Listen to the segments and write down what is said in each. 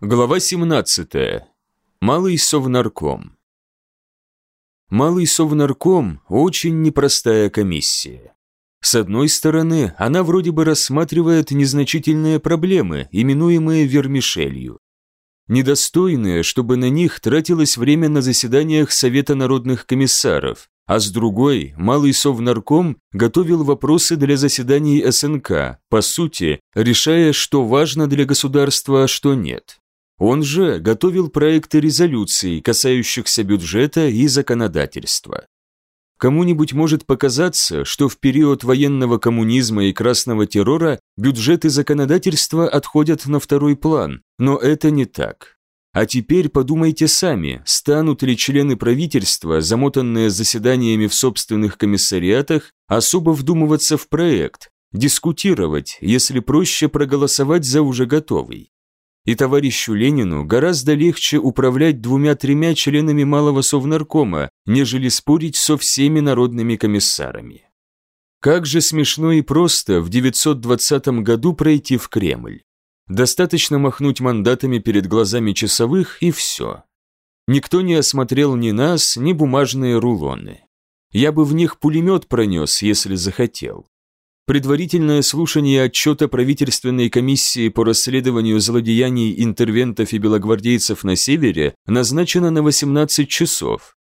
Глава 17. Малый совнарком. Малый совнарком – очень непростая комиссия. С одной стороны, она вроде бы рассматривает незначительные проблемы, именуемые вермишелью. Недостойные, чтобы на них тратилось время на заседаниях Совета народных комиссаров, а с другой, Малый Совнарком готовил вопросы для заседаний СНК, по сути, решая, что важно для государства, а что нет. Он же готовил проекты резолюций, касающихся бюджета и законодательства. Кому-нибудь может показаться, что в период военного коммунизма и красного террора бюджет и законодательство отходят на второй план, но это не так. А теперь подумайте сами, станут ли члены правительства, замотанные заседаниями в собственных комиссариатах, особо вдумываться в проект, дискутировать, если проще проголосовать за уже готовый и товарищу Ленину гораздо легче управлять двумя-тремя членами малого совнаркома, нежели спорить со всеми народными комиссарами. Как же смешно и просто в 920 году пройти в Кремль. Достаточно махнуть мандатами перед глазами часовых и все. Никто не осмотрел ни нас, ни бумажные рулоны. Я бы в них пулемет пронес, если захотел. Предварительное слушание отчета правительственной комиссии по расследованию злодеяний интервентов и белогвардейцев на севере назначено на 18 часов.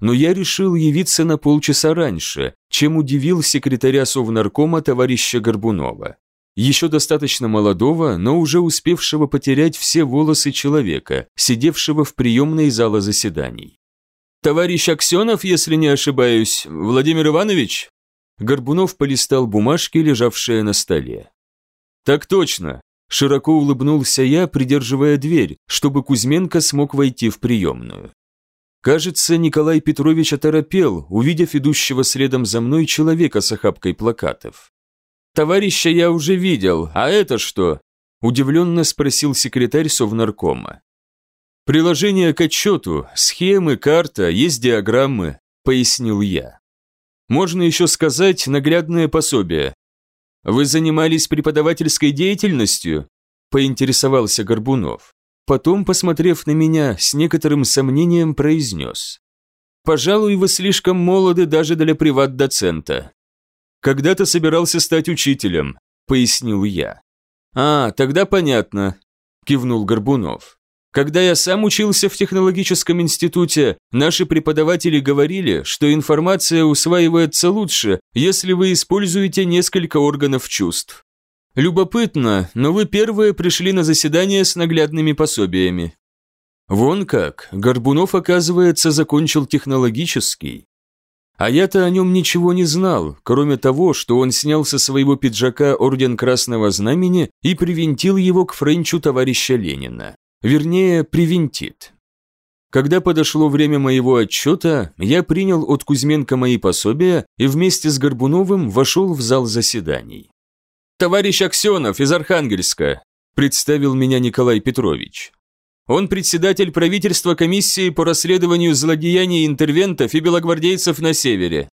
Но я решил явиться на полчаса раньше, чем удивил секретаря Совнаркома товарища Горбунова. Еще достаточно молодого, но уже успевшего потерять все волосы человека, сидевшего в приемной зала заседаний. «Товарищ Аксенов, если не ошибаюсь, Владимир Иванович?» Горбунов полистал бумажки, лежавшие на столе. «Так точно!» Широко улыбнулся я, придерживая дверь, чтобы Кузьменко смог войти в приемную. Кажется, Николай Петрович оторопел, увидев идущего следом за мной человека с охапкой плакатов. «Товарища я уже видел, а это что?» Удивленно спросил секретарь Совнаркома. «Приложение к отчету, схемы, карта, есть диаграммы», пояснил я. Можно еще сказать наглядное пособие. Вы занимались преподавательской деятельностью? Поинтересовался Горбунов. Потом, посмотрев на меня, с некоторым сомнением произнес. «Пожалуй, вы слишком молоды даже для приват-доцента». «Когда-то собирался стать учителем», — пояснил я. «А, тогда понятно», — кивнул Горбунов. Когда я сам учился в технологическом институте, наши преподаватели говорили, что информация усваивается лучше, если вы используете несколько органов чувств. Любопытно, но вы первые пришли на заседание с наглядными пособиями. Вон как, Горбунов, оказывается, закончил технологический. А я-то о нем ничего не знал, кроме того, что он снял со своего пиджака орден Красного Знамени и привинтил его к френчу товарища Ленина. Вернее, привинтит. Когда подошло время моего отчета, я принял от Кузьменко мои пособия и вместе с Горбуновым вошел в зал заседаний. «Товарищ Аксенов из Архангельска», – представил меня Николай Петрович. Он председатель правительства комиссии по расследованию злодеяний интервентов и белогвардейцев на севере.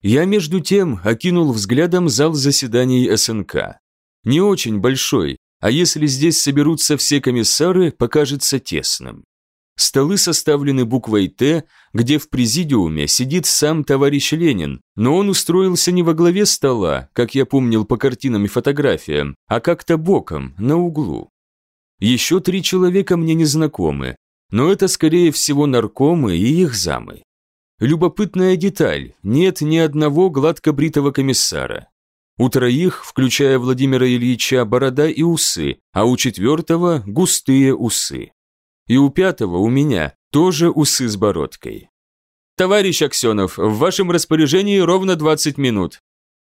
Я, между тем, окинул взглядом зал заседаний СНК. Не очень большой, а если здесь соберутся все комиссары, покажется тесным. Столы составлены буквой «Т», где в президиуме сидит сам товарищ Ленин, но он устроился не во главе стола, как я помнил по картинам и фотографиям, а как-то боком, на углу. Еще три человека мне не знакомы, но это скорее всего наркомы и их замы. Любопытная деталь, нет ни одного гладко бритого комиссара. У троих, включая Владимира Ильича, борода и усы, а у четвертого – густые усы. И у пятого, у меня, тоже усы с бородкой. «Товарищ Аксенов, в вашем распоряжении ровно 20 минут»,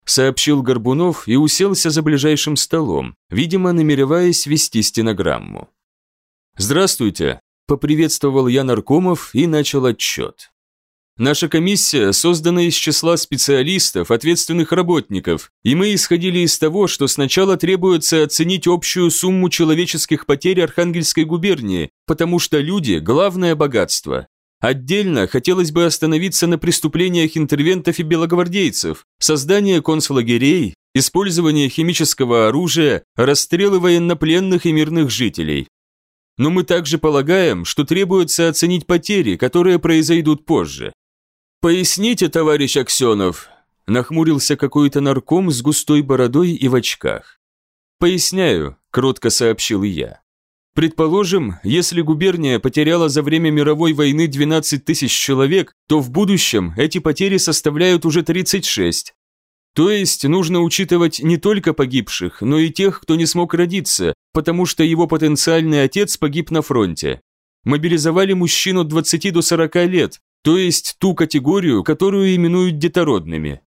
сообщил Горбунов и уселся за ближайшим столом, видимо, намереваясь вести стенограмму. «Здравствуйте», – поприветствовал я наркомов и начал отчет. Наша комиссия создана из числа специалистов, ответственных работников, и мы исходили из того, что сначала требуется оценить общую сумму человеческих потерь Архангельской губернии, потому что люди – главное богатство. Отдельно хотелось бы остановиться на преступлениях интервентов и белогвардейцев, создание концлагерей, использование химического оружия, расстрелы военнопленных и мирных жителей. но мы также полагаем, что требуется оценить потери, которые произойдут позже. Поясните, товарищ Аксенов, нахмурился какой-то нарком с густой бородой и в очках. Поясняю, кротко сообщил я. Предположим, если губерния потеряла за время мировой войны 12 тысяч человек, то в будущем эти потери составляют уже 36. То есть нужно учитывать не только погибших, но и тех, кто не смог родиться, потому что его потенциальный отец погиб на фронте. Мобилизовали мужчину от 20 до 40 лет, то есть ту категорию, которую именуют детородными.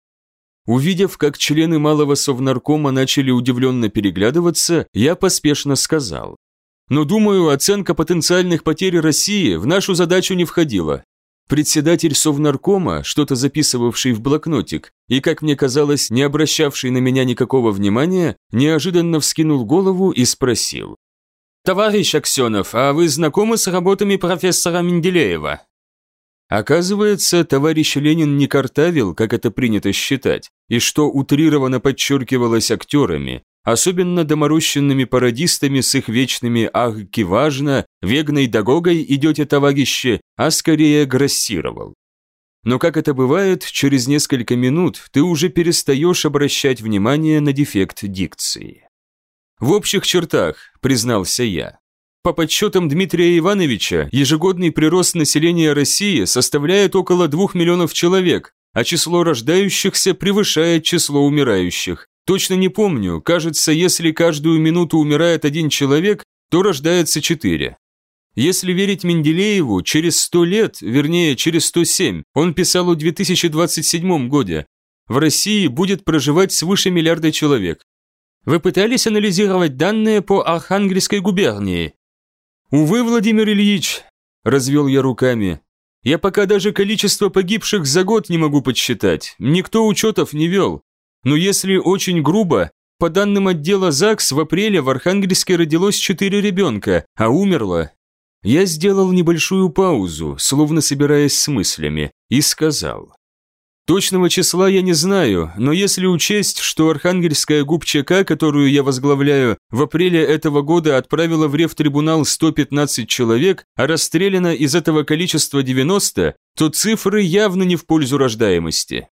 Увидев, как члены малого совнаркома начали удивленно переглядываться, я поспешно сказал. Но думаю, оценка потенциальных потерь России в нашу задачу не входила. Председатель Совнаркома, что-то записывавший в блокнотик, и, как мне казалось, не обращавший на меня никакого внимания, неожиданно вскинул голову и спросил. «Товарищ Аксенов, а вы знакомы с работами профессора Менделеева?» Оказывается, товарищ Ленин не картавил, как это принято считать, и что утрированно подчеркивалось актерами, особенно доморощенными пародистами с их вечными «ах, важно», «вегной догогой идете, товарищи», а скорее грассировал. Но как это бывает, через несколько минут ты уже перестаешь обращать внимание на дефект дикции. В общих чертах, признался я. По подсчетам Дмитрия Ивановича, ежегодный прирост населения России составляет около 2 миллионов человек, а число рождающихся превышает число умирающих. Точно не помню, кажется, если каждую минуту умирает один человек, то рождается четыре. Если верить Менделееву, через сто лет, вернее, через 107, он писал о 2027 годе, в России будет проживать свыше миллиарда человек. Вы пытались анализировать данные по Архангельской губернии? Увы, Владимир Ильич, развел я руками. Я пока даже количество погибших за год не могу подсчитать, никто учетов не вел. Но если очень грубо, по данным отдела ЗАГС, в апреле в Архангельске родилось четыре ребенка, а умерло. Я сделал небольшую паузу, словно собираясь с мыслями, и сказал. Точного числа я не знаю, но если учесть, что Архангельская ГУП-ЧК, которую я возглавляю, в апреле этого года отправила в Ревтрибунал 115 человек, а расстреляно из этого количества 90, то цифры явно не в пользу рождаемости.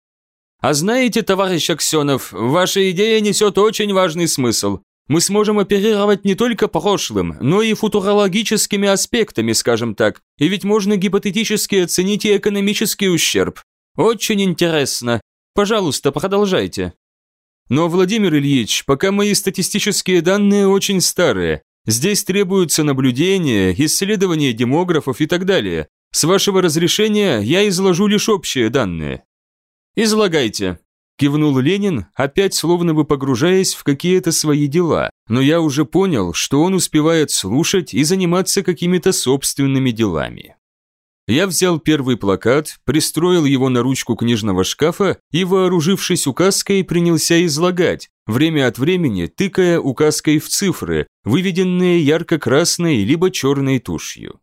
А знаете, товарищ Аксенов, ваша идея несет очень важный смысл. Мы сможем оперировать не только прошлым, но и футурологическими аспектами, скажем так, и ведь можно гипотетически оценить и экономический ущерб. Очень интересно. Пожалуйста, продолжайте. Но, Владимир Ильич, пока мои статистические данные очень старые, здесь требуются наблюдения, исследования демографов и так далее. С вашего разрешения я изложу лишь общие данные. «Излагайте», – кивнул Ленин, опять словно бы погружаясь в какие-то свои дела, но я уже понял, что он успевает слушать и заниматься какими-то собственными делами. Я взял первый плакат, пристроил его на ручку книжного шкафа и, вооружившись указкой, принялся излагать, время от времени тыкая указкой в цифры, выведенные ярко-красной либо черной тушью.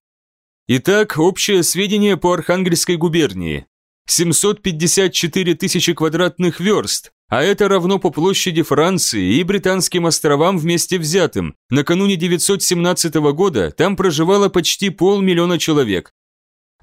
Итак, общее сведение по Архангельской губернии. 754 тысячи квадратных верст, а это равно по площади Франции и Британским островам вместе взятым. Накануне 917 года там проживало почти полмиллиона человек.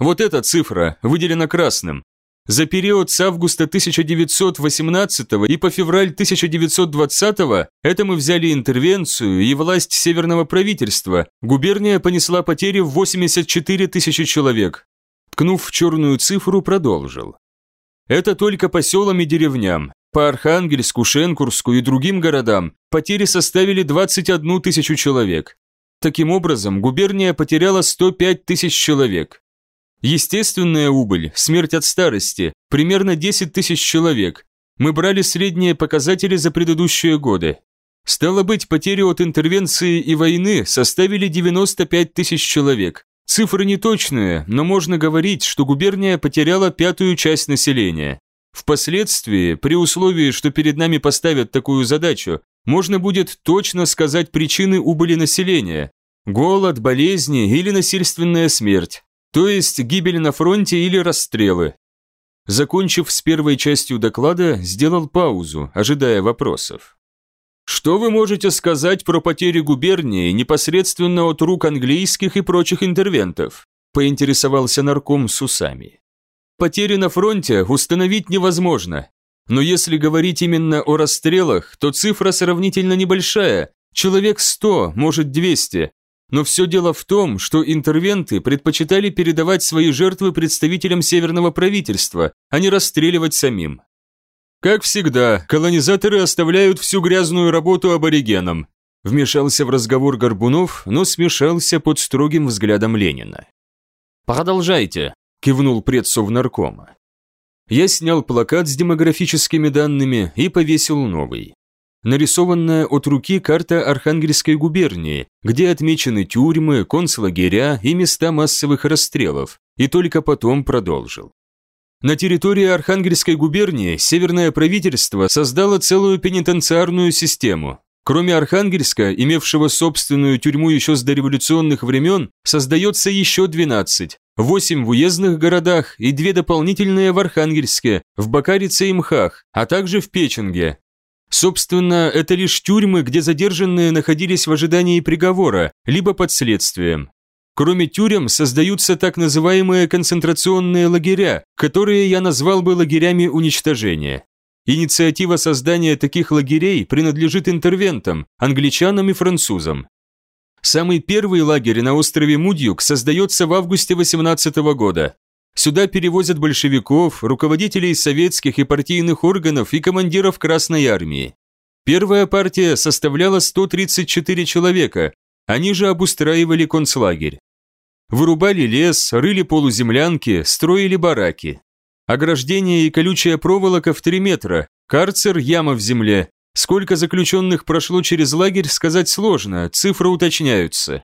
Вот эта цифра выделена красным. За период с августа 1918 и по февраль 1920 это мы взяли интервенцию и власть северного правительства. Губерния понесла потери в 84 тысячи человек ткнув в черную цифру, продолжил. Это только по селам и деревням. По Архангельску, Шенкурску и другим городам потери составили 21 тысячу человек. Таким образом, губерния потеряла 105 тысяч человек. Естественная убыль, смерть от старости, примерно 10 тысяч человек. Мы брали средние показатели за предыдущие годы. Стало быть, потери от интервенции и войны составили 95 тысяч человек. Цифры неточные, но можно говорить, что губерния потеряла пятую часть населения. Впоследствии, при условии, что перед нами поставят такую задачу, можно будет точно сказать причины убыли населения – голод, болезни или насильственная смерть, то есть гибель на фронте или расстрелы. Закончив с первой частью доклада, сделал паузу, ожидая вопросов. Что вы можете сказать про потери губернии непосредственно от рук английских и прочих интервентов? Поинтересовался нарком с усами. Потери на фронте установить невозможно. Но если говорить именно о расстрелах, то цифра сравнительно небольшая, человек 100, может 200. Но все дело в том, что интервенты предпочитали передавать свои жертвы представителям северного правительства, а не расстреливать самим. Как всегда, колонизаторы оставляют всю грязную работу аборигенам. Вмешался в разговор Горбунов, но смешался под строгим взглядом Ленина. «Продолжайте», – кивнул предсов наркома. Я снял плакат с демографическими данными и повесил новый. Нарисованная от руки карта Архангельской губернии, где отмечены тюрьмы, концлагеря и места массовых расстрелов, и только потом продолжил. На территории Архангельской губернии Северное правительство создало целую пенитенциарную систему. Кроме Архангельска, имевшего собственную тюрьму еще с дореволюционных времен, создается еще 12, 8 в уездных городах и две дополнительные в Архангельске, в Бакарице и Мхах, а также в Печенге. Собственно, это лишь тюрьмы, где задержанные находились в ожидании приговора, либо под следствием. Кроме тюрем создаются так называемые концентрационные лагеря, которые я назвал бы лагерями уничтожения. Инициатива создания таких лагерей принадлежит интервентам, англичанам и французам. Самый первый лагерь на острове Мудьюк создается в августе 18 года. Сюда перевозят большевиков, руководителей советских и партийных органов и командиров Красной армии. Первая партия составляла 134 человека, они же обустраивали концлагерь. Вырубали лес, рыли полуземлянки, строили бараки. Ограждение и колючая проволока в 3 метра, карцер – яма в земле. Сколько заключенных прошло через лагерь, сказать сложно, цифры уточняются.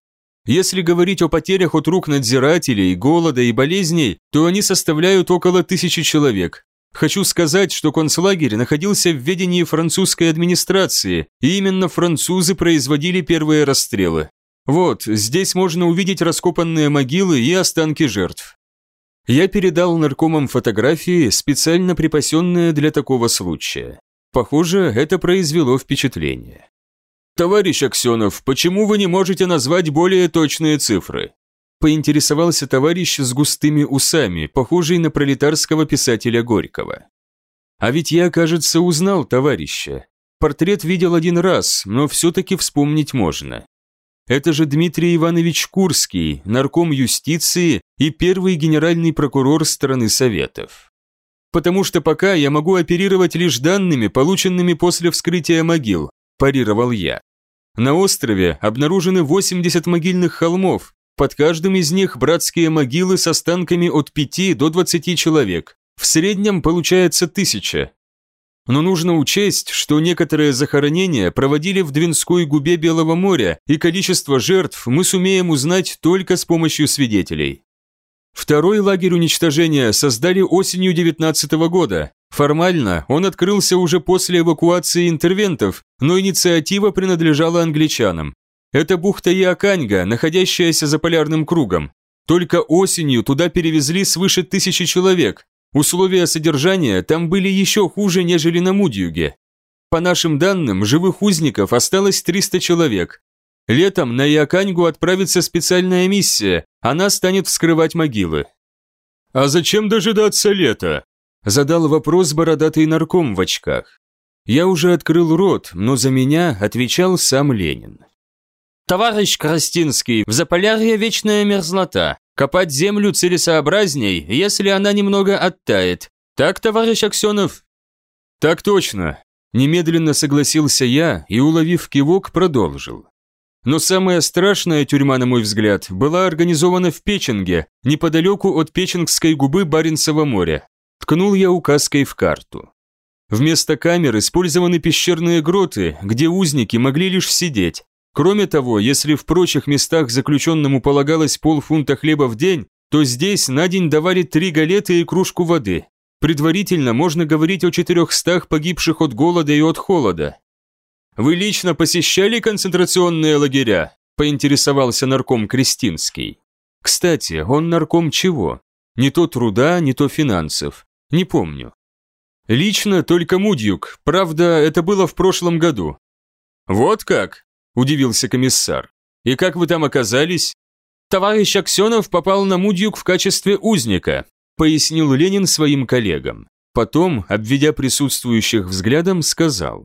Если говорить о потерях от рук надзирателей, голода и болезней, то они составляют около тысячи человек. Хочу сказать, что концлагерь находился в ведении французской администрации, и именно французы производили первые расстрелы. Вот, здесь можно увидеть раскопанные могилы и останки жертв. Я передал наркомам фотографии, специально припасенные для такого случая. Похоже, это произвело впечатление. «Товарищ Аксенов, почему вы не можете назвать более точные цифры?» Поинтересовался товарищ с густыми усами, похожий на пролетарского писателя Горького. А ведь я, кажется, узнал товарища. Портрет видел один раз, но все-таки вспомнить можно. Это же Дмитрий Иванович Курский, нарком юстиции и первый генеральный прокурор страны Советов. Потому что пока я могу оперировать лишь данными, полученными после вскрытия могил, парировал я. На острове обнаружены 80 могильных холмов, под каждым из них братские могилы с останками от 5 до 20 человек. В среднем получается тысяча. Но нужно учесть, что некоторые захоронения проводили в Двинской губе Белого моря, и количество жертв мы сумеем узнать только с помощью свидетелей. Второй лагерь уничтожения создали осенью 19 года. Формально он открылся уже после эвакуации интервентов, но инициатива принадлежала англичанам. Это бухта Иоканьга, находящаяся за полярным кругом. Только осенью туда перевезли свыше тысячи человек. Условия содержания там были еще хуже, нежели на Мудьюге. По нашим данным, живых узников осталось 300 человек. Летом на Иоканьгу отправится специальная миссия, она станет вскрывать могилы. «А зачем дожидаться лета?» Задал вопрос бородатый нарком в очках. Я уже открыл рот, но за меня отвечал сам Ленин. «Товарищ Крастинский, в Заполярье вечная мерзлота. Копать землю целесообразней, если она немного оттает. Так, товарищ Аксенов?» «Так точно», – немедленно согласился я и, уловив кивок, продолжил. Но самая страшная тюрьма, на мой взгляд, была организована в Печенге, неподалеку от Печенгской губы Баренцева моря. Ткнул я указкой в карту. Вместо камер использованы пещерные гроты, где узники могли лишь сидеть, Кроме того, если в прочих местах заключенному полагалось полфунта хлеба в день, то здесь на день давали три галеты и кружку воды. Предварительно можно говорить о 400 погибших от голода и от холода. «Вы лично посещали концентрационные лагеря?» – поинтересовался нарком Кристинский. Кстати, он нарком чего? Не то труда, не то финансов. Не помню. Лично только Мудьюк, правда, это было в прошлом году. «Вот как?» – удивился комиссар. «И как вы там оказались?» «Товарищ Аксенов попал на Мудюк в качестве узника», – пояснил Ленин своим коллегам. Потом, обведя присутствующих взглядом, сказал.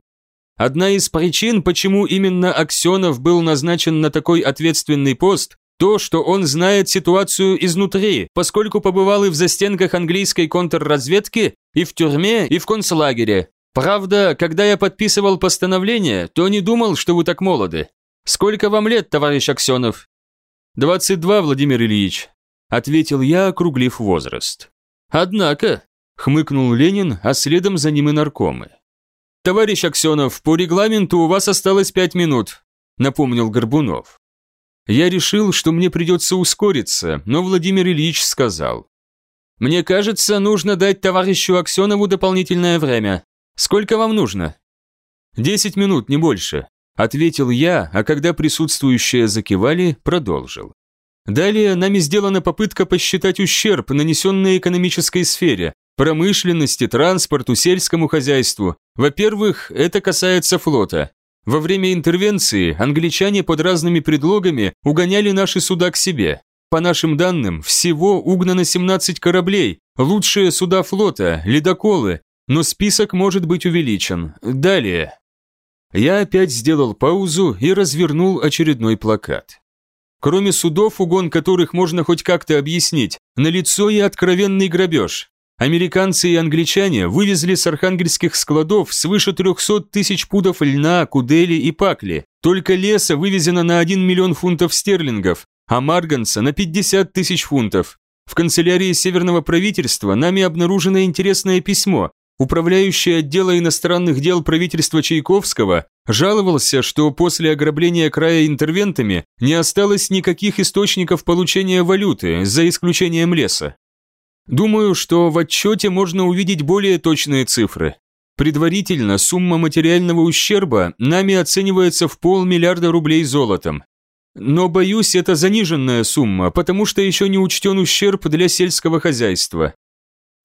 «Одна из причин, почему именно Аксенов был назначен на такой ответственный пост, то, что он знает ситуацию изнутри, поскольку побывал и в застенках английской контрразведки, и в тюрьме, и в концлагере. Правда, когда я подписывал постановление, то не думал, что вы так молоды. Сколько вам лет, товарищ Аксенов? 22, Владимир Ильич, ответил я, округлив возраст. Однако, хмыкнул Ленин, а следом за ним и наркомы. Товарищ Аксенов, по регламенту у вас осталось пять минут, напомнил Горбунов. Я решил, что мне придется ускориться, но Владимир Ильич сказал. «Мне кажется, нужно дать товарищу Аксенову дополнительное время. Сколько вам нужно?» «Десять минут, не больше», – ответил я, а когда присутствующие закивали, продолжил. Далее нами сделана попытка посчитать ущерб, нанесенный экономической сфере, промышленности, транспорту, сельскому хозяйству. Во-первых, это касается флота. Во время интервенции англичане под разными предлогами угоняли наши суда к себе. По нашим данным, всего угнано 17 кораблей, лучшие суда флота, ледоколы, но список может быть увеличен. Далее. Я опять сделал паузу и развернул очередной плакат. Кроме судов, угон которых можно хоть как-то объяснить, налицо и откровенный грабеж. Американцы и англичане вывезли с архангельских складов свыше 300 тысяч пудов льна, кудели и пакли. Только леса вывезено на 1 миллион фунтов стерлингов, а марганца на 50 тысяч фунтов. В канцелярии Северного правительства нами обнаружено интересное письмо. Управляющий отдела иностранных дел правительства Чайковского жаловался, что после ограбления края интервентами не осталось никаких источников получения валюты, за исключением леса. Думаю, что в отчете можно увидеть более точные цифры. Предварительно сумма материального ущерба нами оценивается в полмиллиарда рублей золотом. Но, боюсь, это заниженная сумма, потому что еще не учтен ущерб для сельского хозяйства.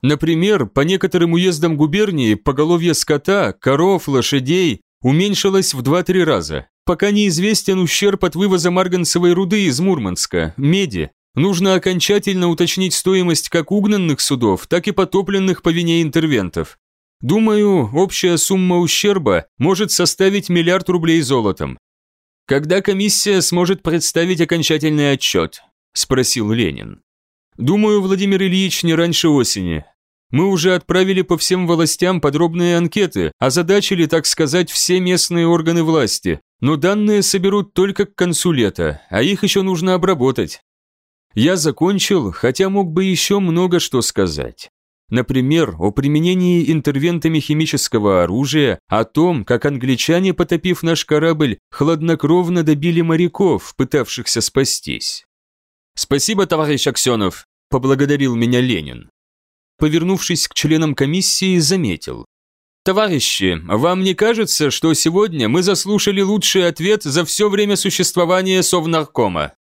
Например, по некоторым уездам губернии поголовье скота, коров, лошадей уменьшилось в 2-3 раза. Пока неизвестен ущерб от вывоза марганцевой руды из Мурманска, меди, Нужно окончательно уточнить стоимость как угнанных судов, так и потопленных по вине интервентов. Думаю, общая сумма ущерба может составить миллиард рублей золотом. Когда комиссия сможет представить окончательный отчет? Спросил Ленин. Думаю, Владимир Ильич, не раньше осени. Мы уже отправили по всем властям подробные анкеты, озадачили, так сказать, все местные органы власти, но данные соберут только к концу лета, а их еще нужно обработать. Я закончил, хотя мог бы еще много что сказать. Например, о применении интервентами химического оружия, о том, как англичане, потопив наш корабль, хладнокровно добили моряков, пытавшихся спастись. «Спасибо, товарищ Аксенов», – поблагодарил меня Ленин. Повернувшись к членам комиссии, заметил. «Товарищи, вам не кажется, что сегодня мы заслушали лучший ответ за все время существования Совнаркома?»